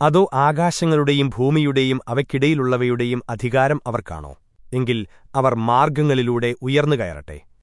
അതോ ആകാശങ്ങളുടെയും ഭൂമിയുടെയും അവയ്ക്കിടയിലുള്ളവയുടെയും അധികാരം അവർക്കാണോ എങ്കിൽ അവർ മാർഗങ്ങളിലൂടെ ഉയർന്നു കയറട്ടെ.